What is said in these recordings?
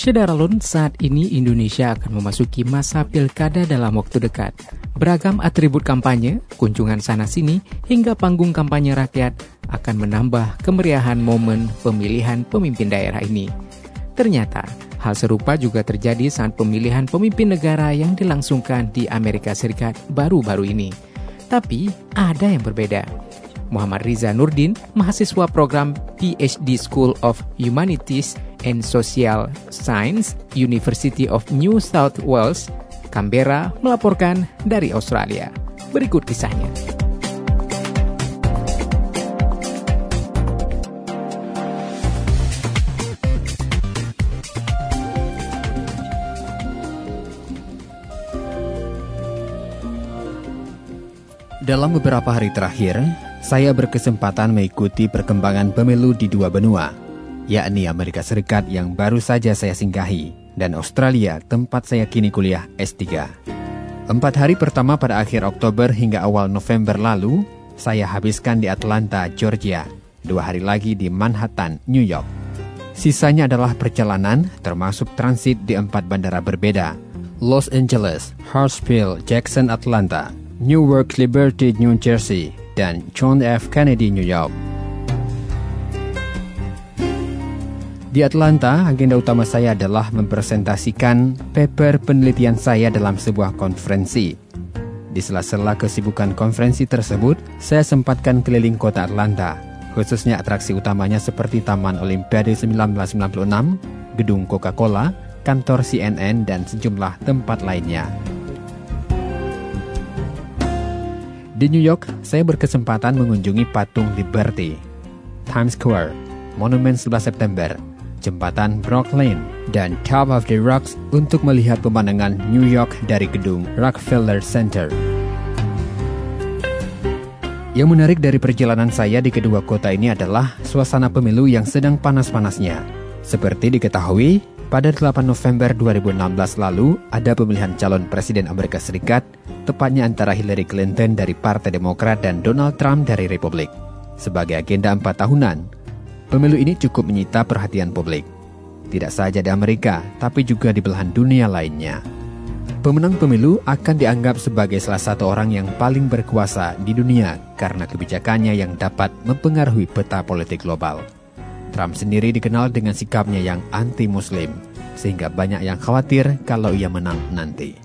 Syederalun, saat ini Indonesia akan memasuki masa pilkada dalam waktu dekat. Beragam atribut kampanye, kunjungan sana-sini, hingga panggung kampanye rakyat akan menambah kemeriahan momen pemilihan pemimpin daerah ini. Ternyata, hal serupa juga terjadi saat pemilihan pemimpin negara yang dilangsungkan di Amerika Serikat baru-baru ini. Tapi, ada yang berbeda. Muhammad Riza Nurdin, mahasiswa program PhD School of Humanities and Social Science, University of New South Wales, Canberra, melaporkan dari Australia. Berikut kisahnya. Dalam beberapa hari terakhir, saya berkesempatan mengikuti perkembangan pemilu di dua benua, yakni Amerika Serikat yang baru saja saya singgahi dan Australia tempat saya kini kuliah S3. Empat hari pertama pada akhir Oktober hingga awal November lalu, saya habiskan di Atlanta, Georgia, dua hari lagi di Manhattan, New York. Sisanya adalah perjalanan termasuk transit di empat bandara berbeda, Los Angeles, Hartsville, Jackson, Atlanta, Newark Liberty, New Jersey, dan John F. Kennedy, New York. Di Atlanta, agenda utama saya adalah mempresentasikan paper penelitian saya dalam sebuah konferensi. Di sela-sela kesibukan konferensi tersebut, saya sempatkan keliling kota Atlanta, khususnya atraksi utamanya seperti Taman Olimpiade 1996, Gedung Coca-Cola, kantor CNN, dan sejumlah tempat lainnya. Di New York, saya berkesempatan mengunjungi patung Liberty, Times Square, Monumen 11 September, Jembatan Brooklyn, dan Top of the Rocks untuk melihat pemandangan New York dari gedung Rockefeller Center. Yang menarik dari perjalanan saya di kedua kota ini adalah suasana pemilu yang sedang panas-panasnya. Seperti diketahui, pada 8 November 2016 lalu ada pemilihan calon presiden Amerika Serikat, tepatnya antara Hillary Clinton dari Partai Demokrat dan Donald Trump dari Republik. Sebagai agenda empat tahunan, pemilu ini cukup menyita perhatian publik. Tidak saja di Amerika, tapi juga di belahan dunia lainnya. Pemenang pemilu akan dianggap sebagai salah satu orang yang paling berkuasa di dunia karena kebijakannya yang dapat mempengaruhi peta politik global. Trump sendiri dikenal dengan sikapnya yang anti-Muslim, sehingga banyak yang khawatir kalau ia menang nanti.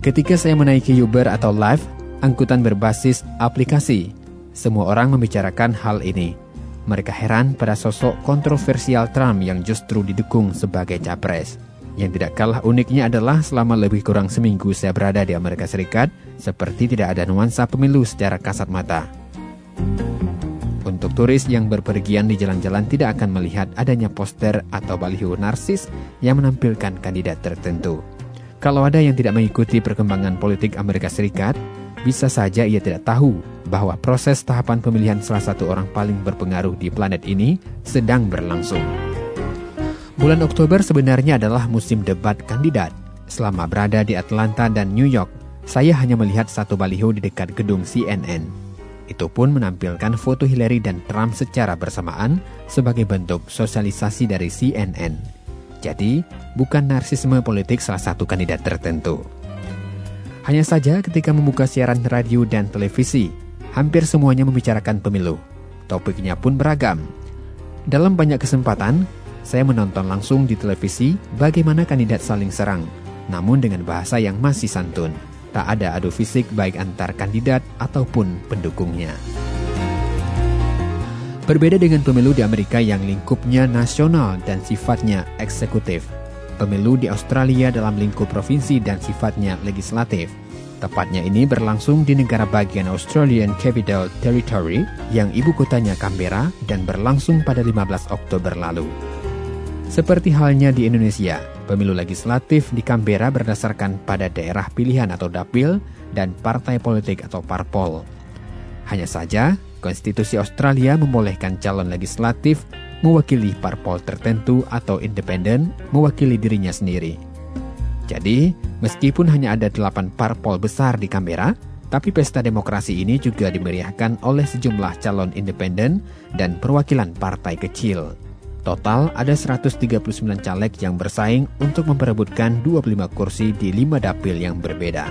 Ketika saya menaiki Uber atau Lyft, angkutan berbasis aplikasi, semua orang membicarakan hal ini. Mereka heran pada sosok kontroversial Trump yang justru didukung sebagai capres. Yang tidak kalah uniknya adalah selama lebih kurang seminggu saya berada di Amerika Serikat, seperti tidak ada nuansa pemilu secara kasat mata. Untuk turis yang berpergian di jalan-jalan tidak akan melihat adanya poster atau baliho narsis yang menampilkan kandidat tertentu. Kalau ada yang tidak mengikuti perkembangan politik Amerika Serikat, bisa saja ia tidak tahu bahwa proses tahapan pemilihan salah satu orang paling berpengaruh di planet ini sedang berlangsung. Bulan Oktober sebenarnya adalah musim debat kandidat. Selama berada di Atlanta dan New York, saya hanya melihat satu baliho di dekat gedung CNN. Itu pun menampilkan foto Hillary dan Trump secara bersamaan sebagai bentuk sosialisasi dari CNN. Jadi, bukan narsisme politik salah satu kandidat tertentu. Hanya saja ketika membuka siaran radio dan televisi, hampir semuanya membicarakan pemilu. Topiknya pun beragam. Dalam banyak kesempatan, saya menonton langsung di televisi bagaimana kandidat saling serang, namun dengan bahasa yang masih santun tak ada adu fisik baik antar kandidat ataupun pendukungnya. Berbeda dengan pemilu di Amerika yang lingkupnya nasional dan sifatnya eksekutif. Pemilu di Australia dalam lingkup provinsi dan sifatnya legislatif. Tepatnya ini berlangsung di negara bagian Australian Capital Territory yang ibu kotanya Canberra dan berlangsung pada 15 Oktober lalu. Seperti halnya di Indonesia, Pemilu legislatif di Canberra berdasarkan pada daerah pilihan atau dapil dan partai politik atau parpol. Hanya saja, konstitusi Australia membolehkan calon legislatif mewakili parpol tertentu atau independen mewakili dirinya sendiri. Jadi, meskipun hanya ada delapan parpol besar di Canberra, Tapi pesta demokrasi ini juga dimeriahkan oleh sejumlah calon independen dan perwakilan partai kecil. Total ada 139 caleg yang bersaing untuk memperebutkan 25 kursi di 5 dapil yang berbeda.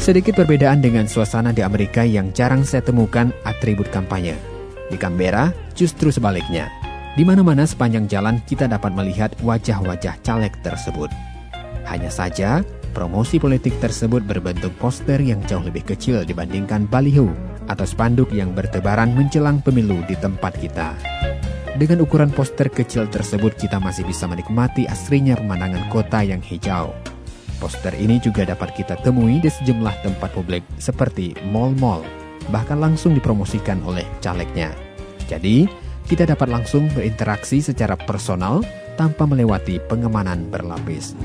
Sedikit perbedaan dengan suasana di Amerika yang jarang saya temukan atribut kampanye. Di Canberra, justru sebaliknya. Di mana-mana sepanjang jalan kita dapat melihat wajah-wajah caleg tersebut. Hanya saja, promosi politik tersebut berbentuk poster yang jauh lebih kecil dibandingkan baliho atau spanduk yang bertebaran menjelang pemilu di tempat kita. Dengan ukuran poster kecil tersebut kita masih bisa menikmati asrinya pemandangan kota yang hijau. Poster ini juga dapat kita temui di sejumlah tempat publik seperti mall-mall, bahkan langsung dipromosikan oleh calegnya. Jadi, kita dapat langsung berinteraksi secara personal tanpa melewati pengemanan berlapis.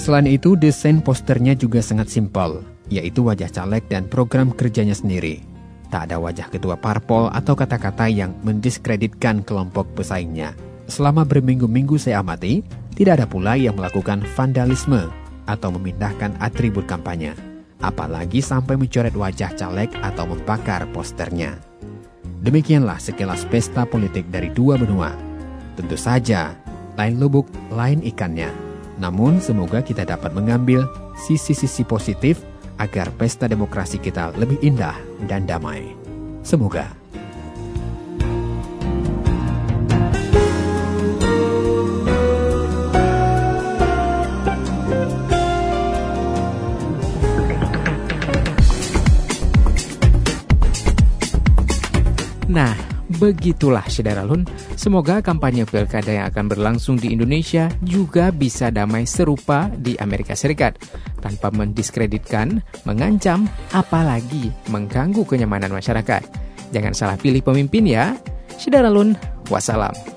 Selain itu, desain posternya juga sangat simpel, yaitu wajah caleg dan program kerjanya sendiri. Tak ada wajah ketua parpol atau kata-kata yang mendiskreditkan kelompok pesaingnya. Selama berminggu-minggu saya amati, tidak ada pula yang melakukan vandalisme atau memindahkan atribut kampanye. Apalagi sampai mencoret wajah caleg atau membakar posternya. Demikianlah sekilas pesta politik dari dua benua. Tentu saja, lain lubuk, lain ikannya. Namun semoga kita dapat mengambil sisi-sisi positif agar pesta demokrasi kita lebih indah dan damai. Semoga. Begitulah Syederalun. Semoga kampanye pilkada yang akan berlangsung di Indonesia juga bisa damai serupa di Amerika Serikat tanpa mendiskreditkan, mengancam, apalagi mengganggu kenyamanan masyarakat. Jangan salah pilih pemimpin ya. Syederalun, wassalam.